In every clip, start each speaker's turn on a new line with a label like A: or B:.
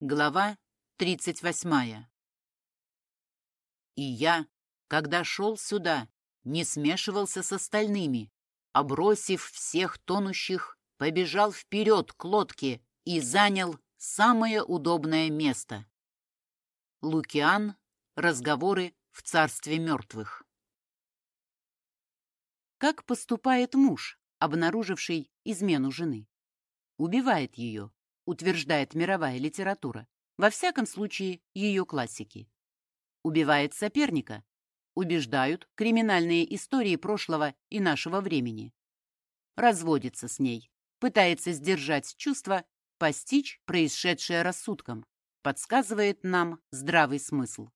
A: Глава 38 И я, когда шел сюда, не смешивался с остальными, а бросив всех тонущих, побежал вперед к лодке и занял самое удобное место. Лукиан. Разговоры в царстве мертвых. Как поступает муж, обнаруживший измену жены? Убивает ее, утверждает мировая литература, во всяком случае ее классики. Убивает соперника, убеждают криминальные истории прошлого и нашего времени. Разводится с ней, пытается сдержать чувства, постичь происшедшее рассудком, подсказывает нам здравый смысл.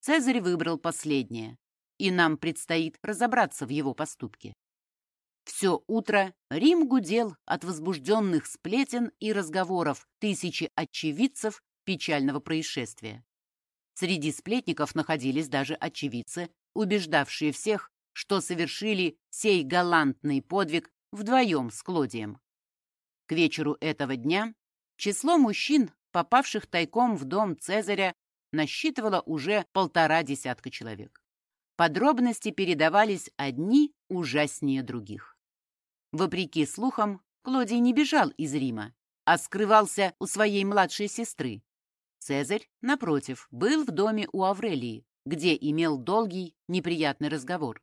A: Цезарь выбрал последнее, и нам предстоит разобраться в его поступке. Все утро Рим гудел от возбужденных сплетен и разговоров тысячи очевидцев печального происшествия. Среди сплетников находились даже очевидцы, убеждавшие всех, что совершили сей галантный подвиг вдвоем с Клодием. К вечеру этого дня число мужчин, попавших тайком в дом Цезаря, насчитывало уже полтора десятка человек. Подробности передавались одни ужаснее других. Вопреки слухам, Клодий не бежал из Рима, а скрывался у своей младшей сестры. Цезарь, напротив, был в доме у Аврелии, где имел долгий, неприятный разговор.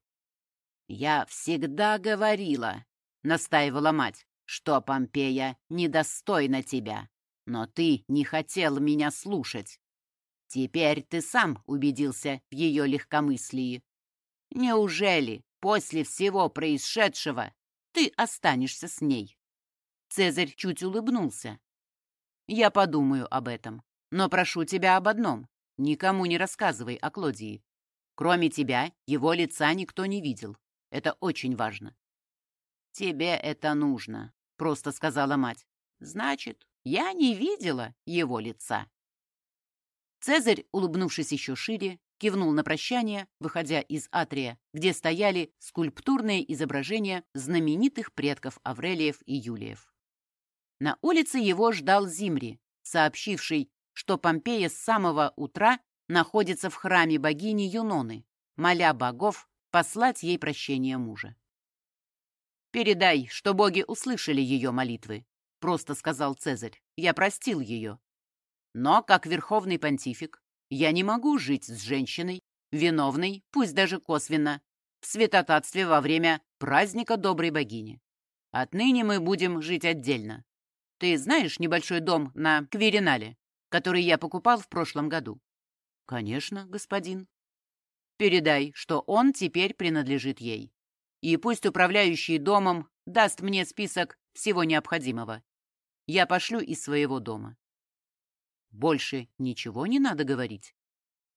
A: «Я всегда говорила», — настаивала мать, «что Помпея недостойна тебя, но ты не хотел меня слушать. Теперь ты сам убедился в ее легкомыслии. Неужели после всего происшедшего ты останешься с ней?» Цезарь чуть улыбнулся. «Я подумаю об этом, но прошу тебя об одном. Никому не рассказывай о Клодии. Кроме тебя, его лица никто не видел. Это очень важно». «Тебе это нужно», — просто сказала мать. «Значит, я не видела его лица». Цезарь, улыбнувшись еще шире, кивнул на прощание, выходя из атрия, где стояли скульптурные изображения знаменитых предков Аврелиев и Юлиев. На улице его ждал Зимри, сообщивший, что Помпея с самого утра находится в храме богини Юноны, моля богов послать ей прощение мужа. «Передай, что боги услышали ее молитвы», — просто сказал Цезарь. «Я простил ее. Но, как верховный понтифик, я не могу жить с женщиной, виновной, пусть даже косвенно, в святотатстве во время праздника доброй богини. Отныне мы будем жить отдельно. Ты знаешь небольшой дом на Кверинале, который я покупал в прошлом году? Конечно, господин. Передай, что он теперь принадлежит ей. И пусть управляющий домом даст мне список всего необходимого. Я пошлю из своего дома. Больше ничего не надо говорить.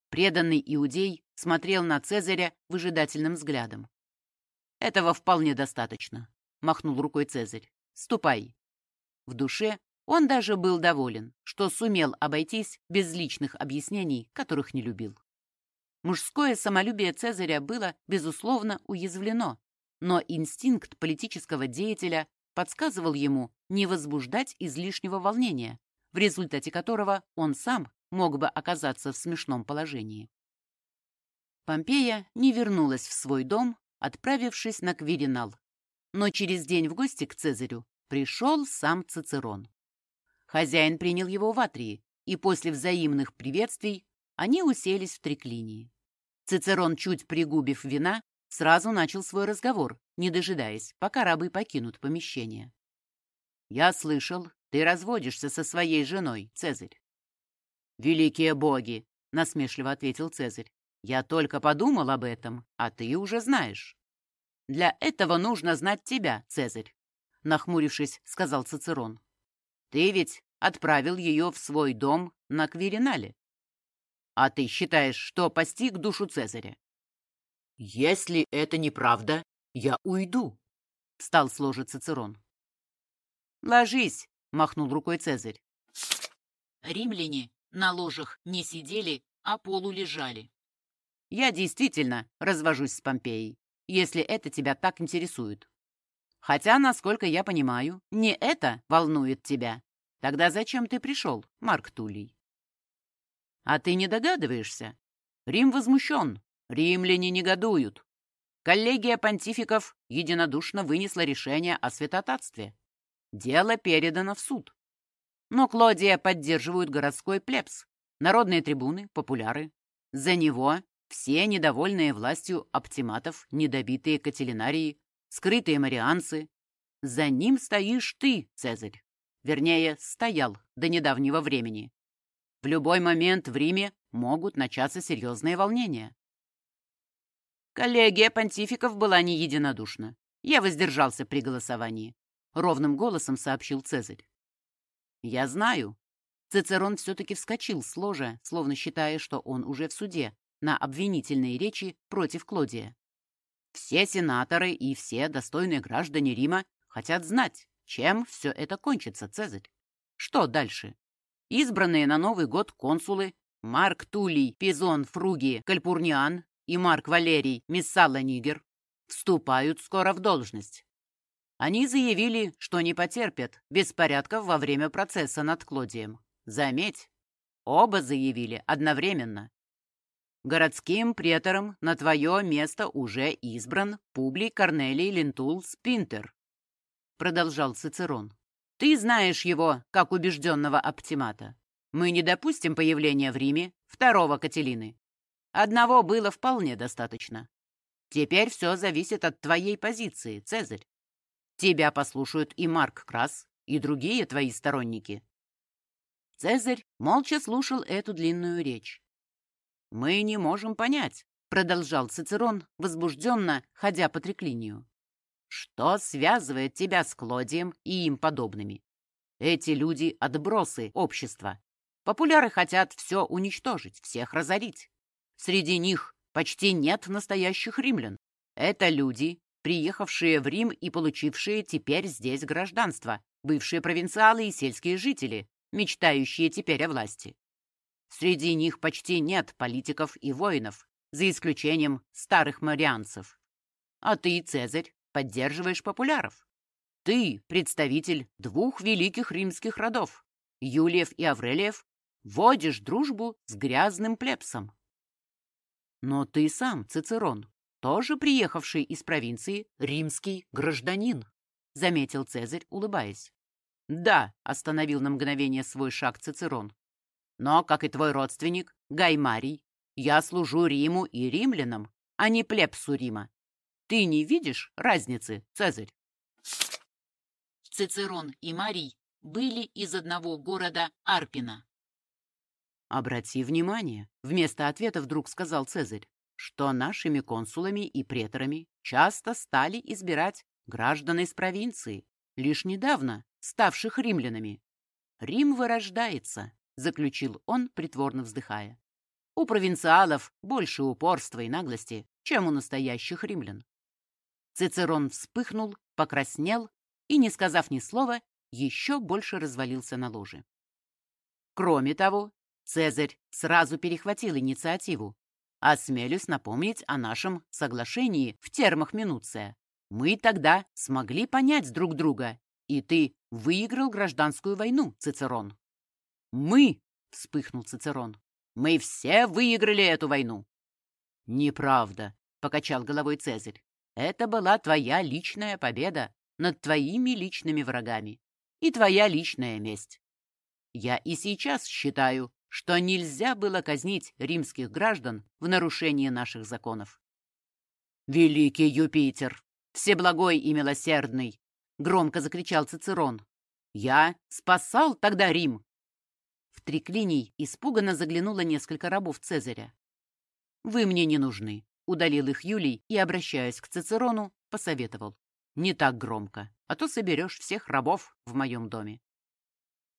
A: Преданный иудей смотрел на Цезаря выжидательным взглядом. «Этого вполне достаточно», — махнул рукой Цезарь. «Ступай». В душе он даже был доволен, что сумел обойтись без личных объяснений, которых не любил. Мужское самолюбие Цезаря было, безусловно, уязвлено, но инстинкт политического деятеля подсказывал ему не возбуждать излишнего волнения, в результате которого он сам мог бы оказаться в смешном положении. Помпея не вернулась в свой дом, отправившись на Квиринал. Но через день в гости к Цезарю пришел сам Цицерон. Хозяин принял его в Атрии, и после взаимных приветствий они уселись в триклинии. Цицерон, чуть пригубив вина, сразу начал свой разговор, не дожидаясь, пока рабы покинут помещение. «Я слышал, ты разводишься со своей женой, Цезарь. «Великие боги!» — насмешливо ответил Цезарь. «Я только подумал об этом, а ты уже знаешь». «Для этого нужно знать тебя, Цезарь», — нахмурившись, сказал Цицерон. «Ты ведь отправил ее в свой дом на Квиринале. А ты считаешь, что постиг душу Цезаря?» «Если это неправда, я уйду», — встал с ложа Цицерон. «Ложись, махнул рукой Цезарь. Римляне на ложах не сидели, а полу лежали. Я действительно развожусь с Помпеей, если это тебя так интересует. Хотя, насколько я понимаю, не это волнует тебя. Тогда зачем ты пришел, Марк Тулей? А ты не догадываешься? Рим возмущен, римляне негодуют. Коллегия понтификов единодушно вынесла решение о святотатстве. Дело передано в суд. Но Клодия поддерживают городской плебс, народные трибуны, популяры. За него все недовольные властью оптиматов, недобитые кателинарии, скрытые марианцы. За ним стоишь ты, Цезарь. Вернее, стоял до недавнего времени. В любой момент в Риме могут начаться серьезные волнения. Коллегия понтификов была не единодушна. Я воздержался при голосовании. Ровным голосом сообщил Цезарь. Я знаю. Цицерон все-таки вскочил с ложа, словно считая, что он уже в суде, на обвинительные речи против Клодия. Все сенаторы и все достойные граждане Рима хотят знать, чем все это кончится, Цезарь. Что дальше? Избранные на Новый год консулы Марк Тулий, Пизон Фруги, Кальпурниан и Марк Валерий Миссала Нигер вступают скоро в должность. Они заявили, что не потерпят беспорядков во время процесса над Клодием. Заметь, оба заявили одновременно. Городским претором на твое место уже избран Публий Корнелий Лентул Спинтер, продолжал Цицерон. Ты знаешь его, как убежденного оптимата. Мы не допустим появления в Риме второго Кателины. Одного было вполне достаточно. Теперь все зависит от твоей позиции, Цезарь. Тебя послушают и Марк Крас, и другие твои сторонники. Цезарь молча слушал эту длинную речь. «Мы не можем понять», — продолжал Цицерон, возбужденно, ходя по треклинию. «Что связывает тебя с Клодием и им подобными? Эти люди — отбросы общества. Популяры хотят все уничтожить, всех разорить. Среди них почти нет настоящих римлян. Это люди, приехавшие в Рим и получившие теперь здесь гражданство, бывшие провинциалы и сельские жители, мечтающие теперь о власти. Среди них почти нет политиков и воинов, за исключением старых марианцев. А ты, Цезарь, поддерживаешь популяров. Ты, представитель двух великих римских родов, Юлиев и Аврелиев, водишь дружбу с грязным плебсом. Но ты сам, Цицерон, тоже приехавший из провинции римский гражданин, заметил Цезарь, улыбаясь. Да, остановил на мгновение свой шаг Цицерон. Но, как и твой родственник, Гаймарий, я служу Риму и римлянам, а не плебсу Рима. Ты не видишь разницы, Цезарь? Цицерон и Марий были из одного города Арпина. «Обрати внимание», — вместо ответа вдруг сказал Цезарь, что нашими консулами и преторами часто стали избирать граждан из провинции, лишь недавно ставших римлянами. «Рим вырождается», — заключил он, притворно вздыхая. «У провинциалов больше упорства и наглости, чем у настоящих римлян». Цицерон вспыхнул, покраснел и, не сказав ни слова, еще больше развалился на ложе. Кроме того, Цезарь сразу перехватил инициативу. Осмелюсь напомнить о нашем соглашении в термах Минуция. Мы тогда смогли понять друг друга, и ты выиграл гражданскую войну, Цицерон. Мы, вспыхнул Цицерон, мы все выиграли эту войну. Неправда, покачал головой Цезарь. Это была твоя личная победа над твоими личными врагами и твоя личная месть. Я и сейчас считаю, что нельзя было казнить римских граждан в нарушении наших законов. «Великий Юпитер! Всеблагой и милосердный!» — громко закричал Цицерон. «Я спасал тогда Рим!» В триклиний испуганно заглянуло несколько рабов Цезаря. «Вы мне не нужны», — удалил их Юлий и, обращаясь к Цицерону, посоветовал. «Не так громко, а то соберешь всех рабов в моем доме».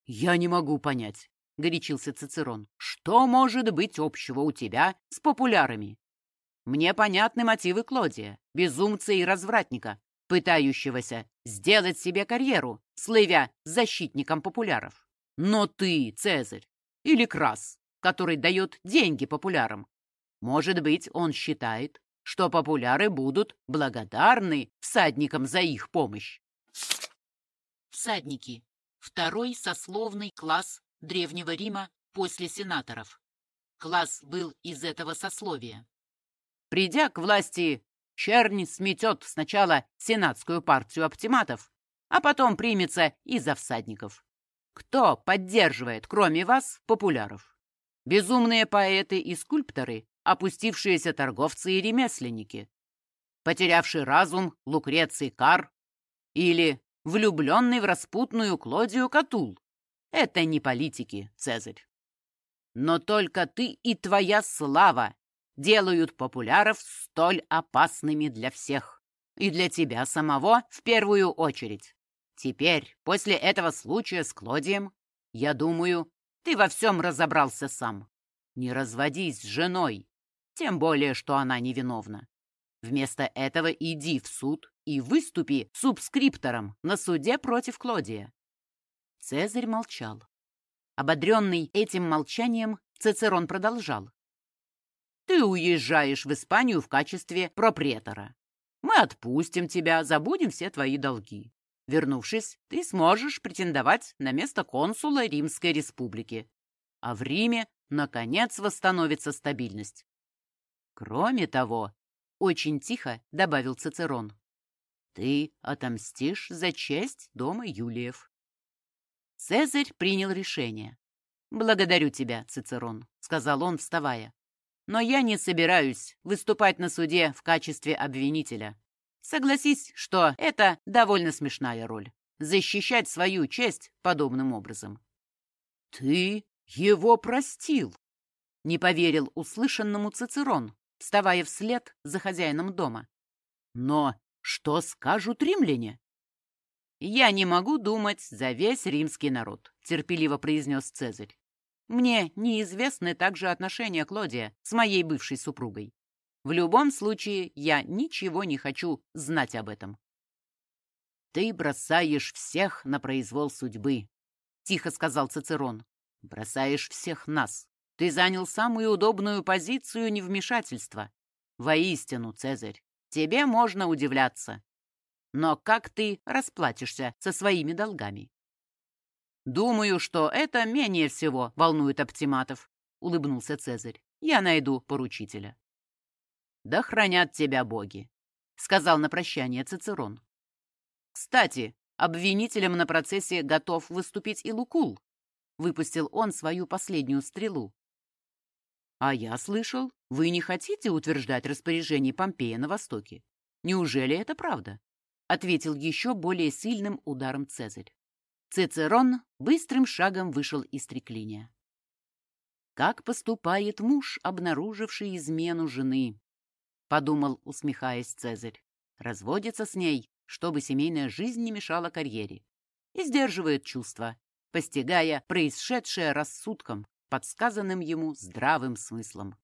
A: «Я не могу понять, — горячился Цицерон. «Что может быть общего у тебя с популярами? Мне понятны мотивы Клодия, безумца и развратника, пытающегося сделать себе карьеру, слывя защитником популяров. Но ты, Цезарь, или Крас, который дает деньги популярам, может быть, он считает, что популяры будут благодарны всадникам за их помощь. Всадники второй сословный класс Древнего Рима после сенаторов. Класс был из этого сословия. Придя к власти, Чернь сметет сначала сенатскую партию оптиматов, а потом примется и за всадников. Кто поддерживает, кроме вас, популяров? Безумные поэты и скульпторы, опустившиеся торговцы и ремесленники, потерявший разум Лукреций Кар или влюбленный в распутную Клодию Катул. Это не политики, Цезарь. Но только ты и твоя слава делают популяров столь опасными для всех. И для тебя самого в первую очередь. Теперь, после этого случая с Клодием, я думаю, ты во всем разобрался сам. Не разводись с женой, тем более, что она невиновна. Вместо этого иди в суд и выступи субскриптором на суде против Клодия. Цезарь молчал. Ободренный этим молчанием, Цицерон продолжал. «Ты уезжаешь в Испанию в качестве пропретора. Мы отпустим тебя, забудем все твои долги. Вернувшись, ты сможешь претендовать на место консула Римской Республики. А в Риме, наконец, восстановится стабильность. Кроме того, очень тихо добавил Цицерон, ты отомстишь за честь дома Юлиев. Цезарь принял решение. «Благодарю тебя, Цицерон», — сказал он, вставая. «Но я не собираюсь выступать на суде в качестве обвинителя. Согласись, что это довольно смешная роль — защищать свою честь подобным образом». «Ты его простил?» — не поверил услышанному Цицерон, вставая вслед за хозяином дома. «Но что скажут римляне?» «Я не могу думать за весь римский народ», — терпеливо произнес Цезарь. «Мне неизвестны также отношения Клодия с моей бывшей супругой. В любом случае, я ничего не хочу знать об этом». «Ты бросаешь всех на произвол судьбы», — тихо сказал Цицерон. «Бросаешь всех нас. Ты занял самую удобную позицию невмешательства. Воистину, Цезарь, тебе можно удивляться. Но как ты расплатишься со своими долгами? Думаю, что это менее всего волнует оптиматов, улыбнулся Цезарь. Я найду поручителя. Да хранят тебя боги, сказал на прощание Цицерон. Кстати, обвинителем на процессе готов выступить и Лукул. Выпустил он свою последнюю стрелу. А я слышал, вы не хотите утверждать распоряжение Помпея на Востоке. Неужели это правда? Ответил еще более сильным ударом Цезарь. Цицерон быстрым шагом вышел из треклиния. «Как поступает муж, обнаруживший измену жены?» — подумал, усмехаясь Цезарь. «Разводится с ней, чтобы семейная жизнь не мешала карьере, и сдерживает чувства, постигая происшедшее рассудком, подсказанным ему здравым смыслом.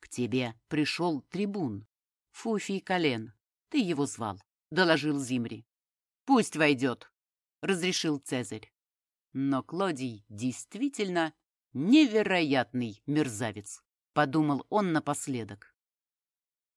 A: К тебе пришел трибун, Фуфий Колен, ты его звал. — доложил Зимри. «Пусть войдет», — разрешил Цезарь. Но Клодий действительно невероятный мерзавец, подумал он напоследок.